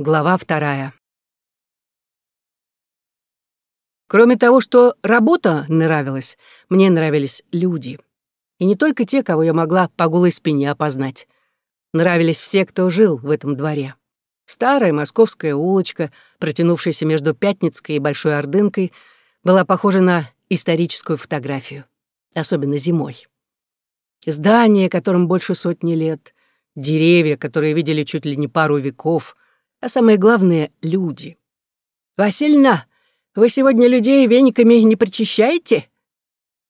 Глава вторая. Кроме того, что работа нравилась, мне нравились люди. И не только те, кого я могла по голой спине опознать. Нравились все, кто жил в этом дворе. Старая московская улочка, протянувшаяся между Пятницкой и Большой Ордынкой, была похожа на историческую фотографию, особенно зимой. Здания, которым больше сотни лет, деревья, которые видели чуть ли не пару веков — а самое главное — люди. «Васильна, вы сегодня людей вениками не причащаете?»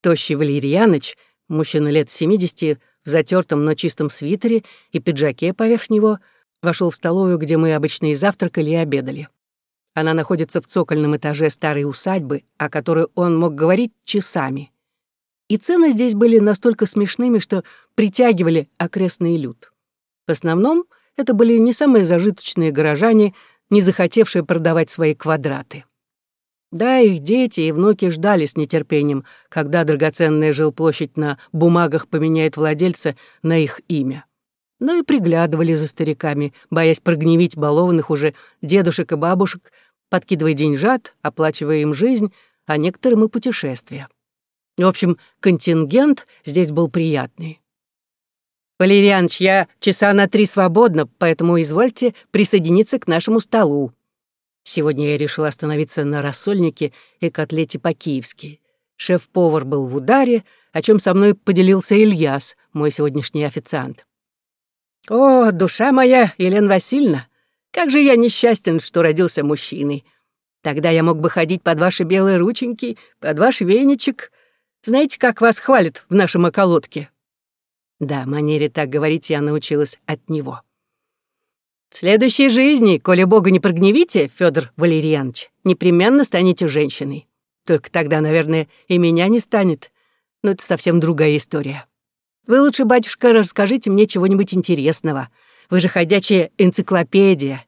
Тощий Валерьяныч, мужчина лет семидесяти, в затертом, но чистом свитере и пиджаке поверх него, вошел в столовую, где мы обычно и завтракали, и обедали. Она находится в цокольном этаже старой усадьбы, о которой он мог говорить часами. И цены здесь были настолько смешными, что притягивали окрестный люд. В основном это были не самые зажиточные горожане, не захотевшие продавать свои квадраты. Да, их дети и внуки ждали с нетерпением, когда драгоценная жилплощадь на бумагах поменяет владельца на их имя. Но и приглядывали за стариками, боясь прогневить балованных уже дедушек и бабушек, подкидывая деньжат, оплачивая им жизнь, а некоторым и путешествия. В общем, контингент здесь был приятный. «Валерьяныч, я часа на три свободна, поэтому извольте присоединиться к нашему столу». Сегодня я решила остановиться на рассольнике и котлете по-киевски. Шеф-повар был в ударе, о чем со мной поделился Ильяс, мой сегодняшний официант. «О, душа моя, Елена Васильевна, как же я несчастен, что родился мужчиной. Тогда я мог бы ходить под ваши белые рученьки, под ваш веничек. Знаете, как вас хвалят в нашем околотке?» Да, манере так говорить я научилась от него. В следующей жизни, коли Бога не прогневите, Федор Валерьянович, непременно станете женщиной. Только тогда, наверное, и меня не станет. Но это совсем другая история. Вы лучше, батюшка, расскажите мне чего-нибудь интересного. Вы же ходячая энциклопедия.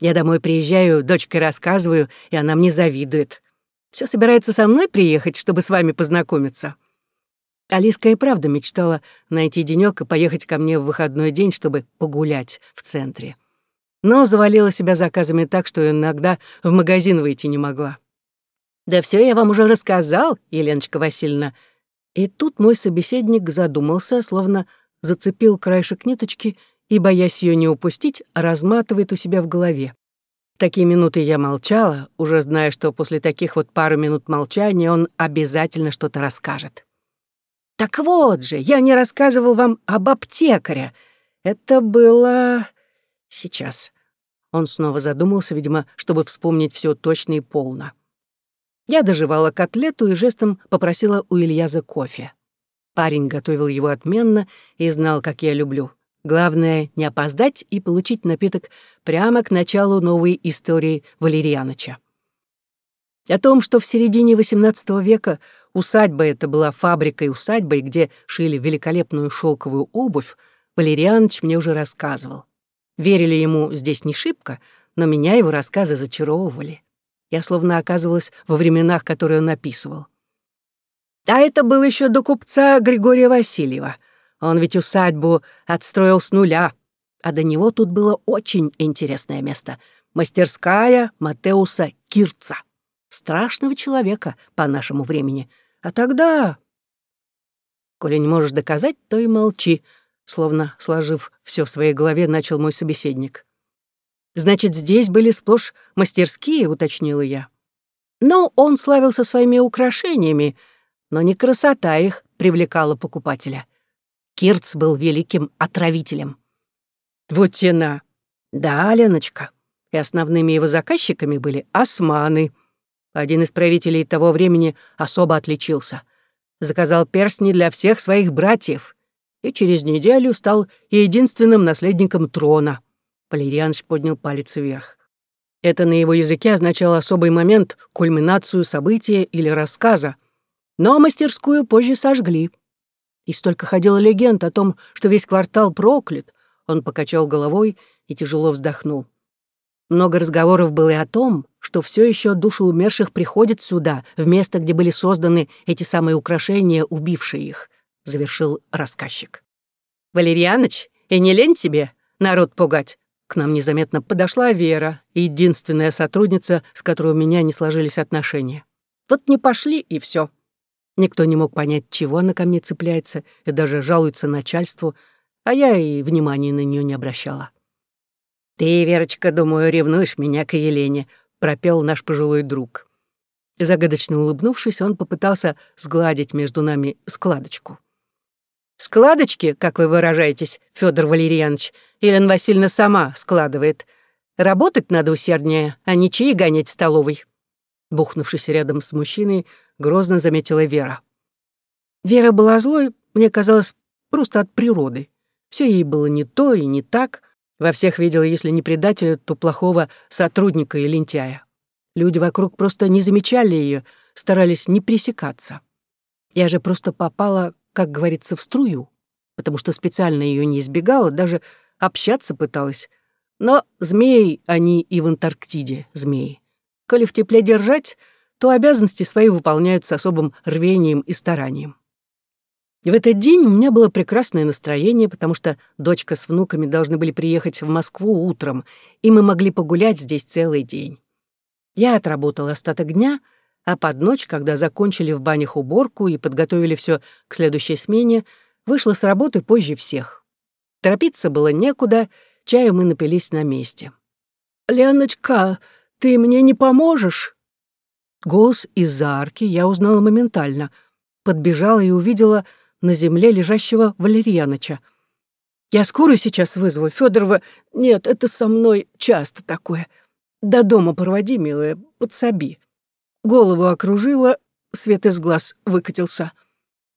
Я домой приезжаю, дочке рассказываю, и она мне завидует. Все собирается со мной приехать, чтобы с вами познакомиться. Алиска и правда мечтала найти денёк и поехать ко мне в выходной день, чтобы погулять в центре. Но завалила себя заказами так, что иногда в магазин выйти не могла. «Да все я вам уже рассказал, Еленочка Васильевна». И тут мой собеседник задумался, словно зацепил краешек ниточки и, боясь ее не упустить, разматывает у себя в голове. В такие минуты я молчала, уже зная, что после таких вот пару минут молчания он обязательно что-то расскажет. Так вот же, я не рассказывал вам об аптекаре. Это было... сейчас. Он снова задумался, видимо, чтобы вспомнить все точно и полно. Я доживала котлету и жестом попросила у Ильяза кофе. Парень готовил его отменно и знал, как я люблю. Главное — не опоздать и получить напиток прямо к началу новой истории Валерьяныча. О том, что в середине XVIII века Усадьба эта была фабрикой-усадьбой, где шили великолепную шелковую обувь, Валерианыч мне уже рассказывал. Верили ему здесь не шибко, но меня его рассказы зачаровывали. Я словно оказывалась во временах, которые он описывал. А это был еще до купца Григория Васильева. Он ведь усадьбу отстроил с нуля. А до него тут было очень интересное место — мастерская Матеуса Кирца. Страшного человека по нашему времени — а тогда... Коли не можешь доказать, то и молчи, словно сложив все в своей голове, начал мой собеседник. Значит, здесь были сплошь мастерские, уточнила я. Но он славился своими украшениями, но не красота их привлекала покупателя. Кирц был великим отравителем. Вот тена. Да, Леночка. И основными его заказчиками были османы — один из правителей того времени особо отличился. Заказал перстни для всех своих братьев и через неделю стал единственным наследником трона. Валерьяныч поднял палец вверх. Это на его языке означало особый момент, кульминацию события или рассказа. Но мастерскую позже сожгли. И столько ходила легенд о том, что весь квартал проклят. Он покачал головой и тяжело вздохнул. Много разговоров было и о том, что все еще души умерших приходят сюда, в место, где были созданы эти самые украшения, убившие их», — завершил рассказчик. «Валерьяныч, и не лень тебе народ пугать? К нам незаметно подошла Вера, единственная сотрудница, с которой у меня не сложились отношения. Вот не пошли, и все. Никто не мог понять, чего она ко мне цепляется, и даже жалуется начальству, а я и внимания на нее не обращала. «Ты, Верочка, думаю, ревнуешь меня к Елене», — пропел наш пожилой друг. Загадочно улыбнувшись, он попытался сгладить между нами складочку. «Складочки, как вы выражаетесь, Федор Валерьянович, Елена Васильевна сама складывает. Работать надо усерднее, а не чаи гонять в столовой». Бухнувшись рядом с мужчиной, грозно заметила Вера. Вера была злой, мне казалось, просто от природы. Все ей было не то и не так. Во всех видела, если не предателя, то плохого сотрудника и лентяя. Люди вокруг просто не замечали ее, старались не пресекаться. Я же просто попала, как говорится, в струю, потому что специально ее не избегала, даже общаться пыталась. Но змеи они и в Антарктиде змеи. Коли в тепле держать, то обязанности свои выполняют с особым рвением и старанием. В этот день у меня было прекрасное настроение, потому что дочка с внуками должны были приехать в Москву утром, и мы могли погулять здесь целый день. Я отработала остаток дня, а под ночь, когда закончили в банях уборку и подготовили все к следующей смене, вышла с работы позже всех. Торопиться было некуда, чаю мы напились на месте. «Леночка, ты мне не поможешь?» Голос из-за арки я узнала моментально. Подбежала и увидела на земле лежащего Валерьяныча. «Я скорую сейчас вызову, Федорова. Нет, это со мной часто такое. До дома проводи, милая, подсоби». Голову окружила, свет из глаз выкатился.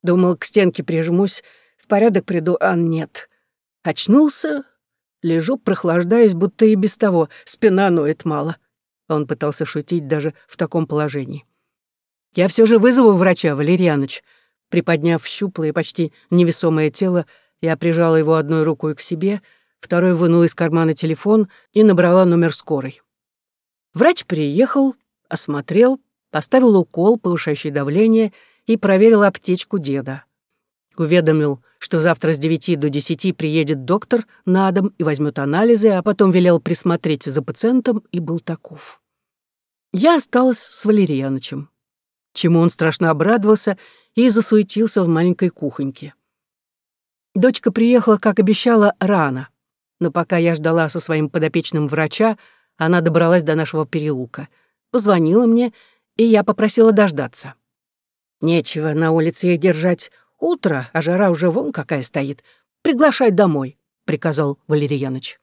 Думал, к стенке прижмусь, в порядок приду, а нет. Очнулся, лежу, прохлаждаясь, будто и без того, спина ноет мало. Он пытался шутить даже в таком положении. «Я все же вызову врача, Валерьяныч», Приподняв щуплое, почти невесомое тело, я прижала его одной рукой к себе, второй вынула из кармана телефон и набрала номер скорой. Врач приехал, осмотрел, поставил укол, повышающий давление, и проверил аптечку деда. Уведомил, что завтра с девяти до десяти приедет доктор на дом и возьмет анализы, а потом велел присмотреть за пациентом и был таков. Я осталась с Валерьянычем, чему он страшно обрадовался и засуетился в маленькой кухоньке. Дочка приехала, как обещала, рано, но пока я ждала со своим подопечным врача, она добралась до нашего переулка, позвонила мне, и я попросила дождаться. Нечего на улице ей держать. Утро, а жара уже вон какая стоит. Приглашай домой, приказал Валерьяныч.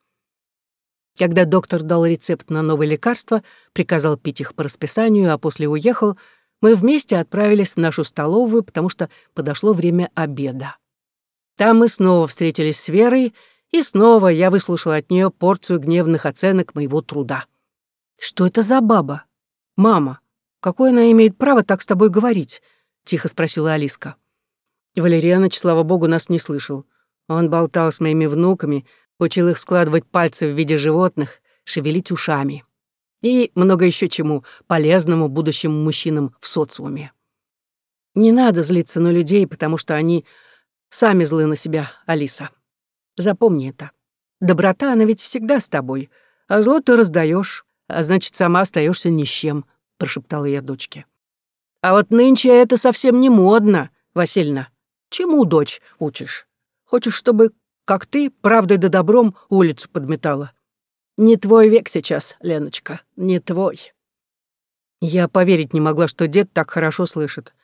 Когда доктор дал рецепт на новые лекарства, приказал пить их по расписанию, а после уехал — мы вместе отправились в нашу столовую, потому что подошло время обеда. Там мы снова встретились с Верой, и снова я выслушала от нее порцию гневных оценок моего труда. «Что это за баба? Мама, какое она имеет право так с тобой говорить?» — тихо спросила Алиска. Валерьяныч, слава богу, нас не слышал. Он болтал с моими внуками, учил их складывать пальцы в виде животных, шевелить ушами и много еще чему полезному будущим мужчинам в социуме. Не надо злиться на людей, потому что они сами злы на себя, Алиса. Запомни это. Доброта, она ведь всегда с тобой, а зло ты раздаешь, а значит, сама остаешься ни с чем, прошептала я дочке. А вот нынче это совсем не модно, Васильна. Чему, дочь, учишь? Хочешь, чтобы, как ты, правдой да добром улицу подметала? Не твой век сейчас, Леночка, не твой. Я поверить не могла, что дед так хорошо слышит.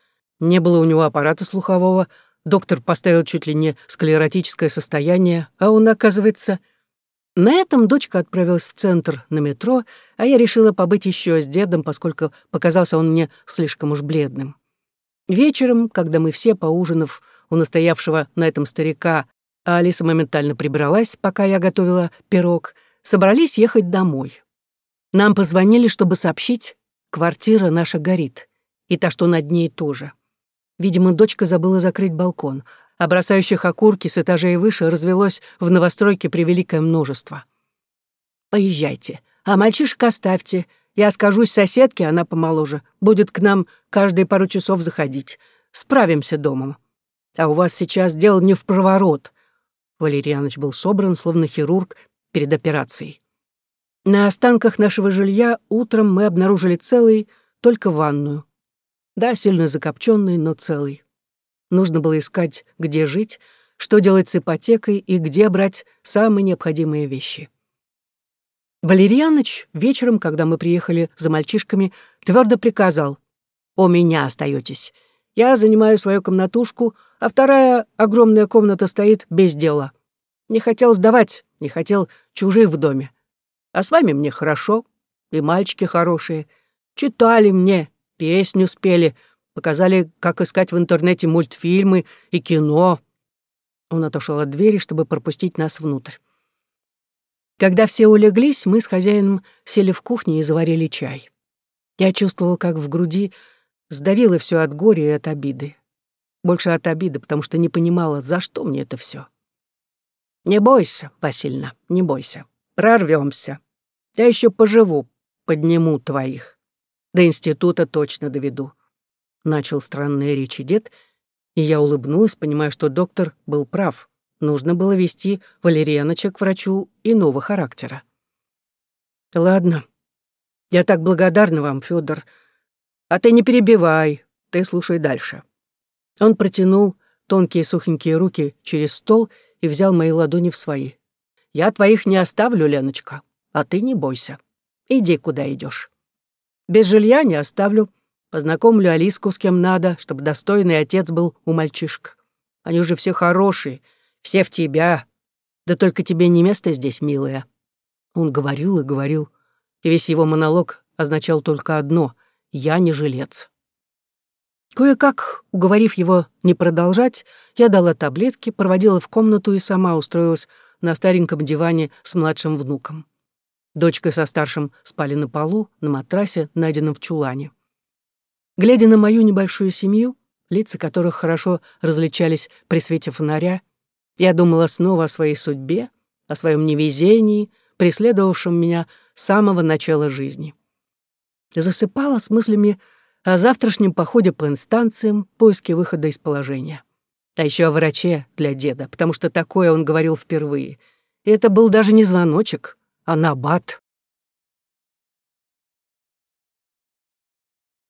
Не было у него аппарата слухового, доктор поставил чуть ли не склеротическое состояние, а он, оказывается... На этом дочка отправилась в центр на метро, а я решила побыть еще с дедом, поскольку показался он мне слишком уж бледным. Вечером, когда мы все, поужинав у настоявшего на этом старика, а Алиса моментально прибралась, пока я готовила пирог, собрались ехать домой. Нам позвонили, чтобы сообщить, квартира наша горит, и та, что над ней тоже. Видимо, дочка забыла закрыть балкон, а бросающих окурки с этажей выше развелось в новостройке превеликое множество. «Поезжайте, а мальчишек оставьте. Я скажусь соседке, она помоложе, будет к нам каждые пару часов заходить. Справимся домом. А у вас сейчас дело не в проворот». Валерьяныч был собран, словно хирург, перед операцией. На останках нашего жилья утром мы обнаружили целый только ванную. Да, сильно закопченный, но целый. Нужно было искать, где жить, что делать с ипотекой и где брать самые необходимые вещи. Валерьяныч вечером, когда мы приехали за мальчишками, твердо приказал «У меня остаетесь. Я занимаю свою комнатушку, а вторая огромная комната стоит без дела. Не хотел сдавать, не хотел чужих в доме. А с вами мне хорошо, и мальчики хорошие. Читали мне, песню спели, показали, как искать в интернете мультфильмы и кино». Он отошел от двери, чтобы пропустить нас внутрь. Когда все улеглись, мы с хозяином сели в кухне и заварили чай. Я чувствовал, как в груди сдавило все от горя и от обиды. Больше от обиды, потому что не понимала, за что мне это все. «Не бойся, Васильна, не бойся. Прорвемся. Я еще поживу, подниму твоих. До института точно доведу». Начал странные речи дед, и я улыбнулась, понимая, что доктор был прав. Нужно было вести Валерьяноча к врачу иного характера. «Ладно. Я так благодарна вам, Федор. А ты не перебивай, ты слушай дальше». Он протянул тонкие сухенькие руки через стол и взял мои ладони в свои. «Я твоих не оставлю, Леночка, а ты не бойся. Иди, куда идешь. Без жилья не оставлю. Познакомлю Алиску с кем надо, чтобы достойный отец был у мальчишек. Они же все хорошие, все в тебя. Да только тебе не место здесь, милая». Он говорил и говорил, и весь его монолог означал только одно — «я не жилец». Кое-как, уговорив его не продолжать, я дала таблетки, проводила в комнату и сама устроилась на стареньком диване с младшим внуком. Дочка со старшим спали на полу, на матрасе, найденном в чулане. Глядя на мою небольшую семью, лица которых хорошо различались при свете фонаря, я думала снова о своей судьбе, о своем невезении, преследовавшем меня с самого начала жизни. Засыпала с мыслями о завтрашнем походе по инстанциям, поиске выхода из положения. А еще о враче для деда, потому что такое он говорил впервые. И это был даже не звоночек, а набат.